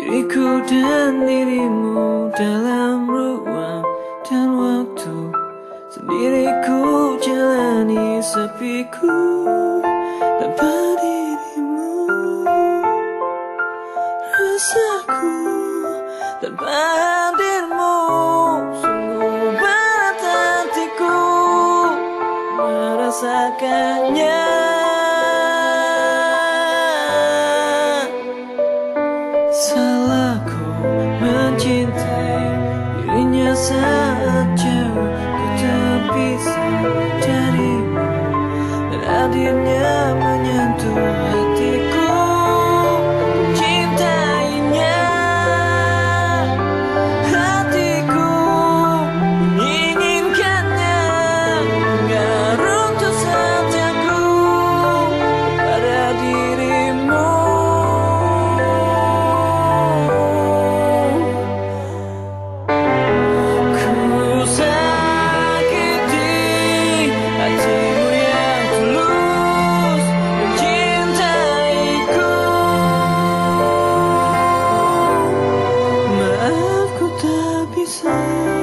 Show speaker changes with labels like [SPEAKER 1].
[SPEAKER 1] Diriku dan dirimu dalam ruang dan waktu. Sendiriku jalani sepiku tanpa dirimu. Rasaku tanpa 在。oh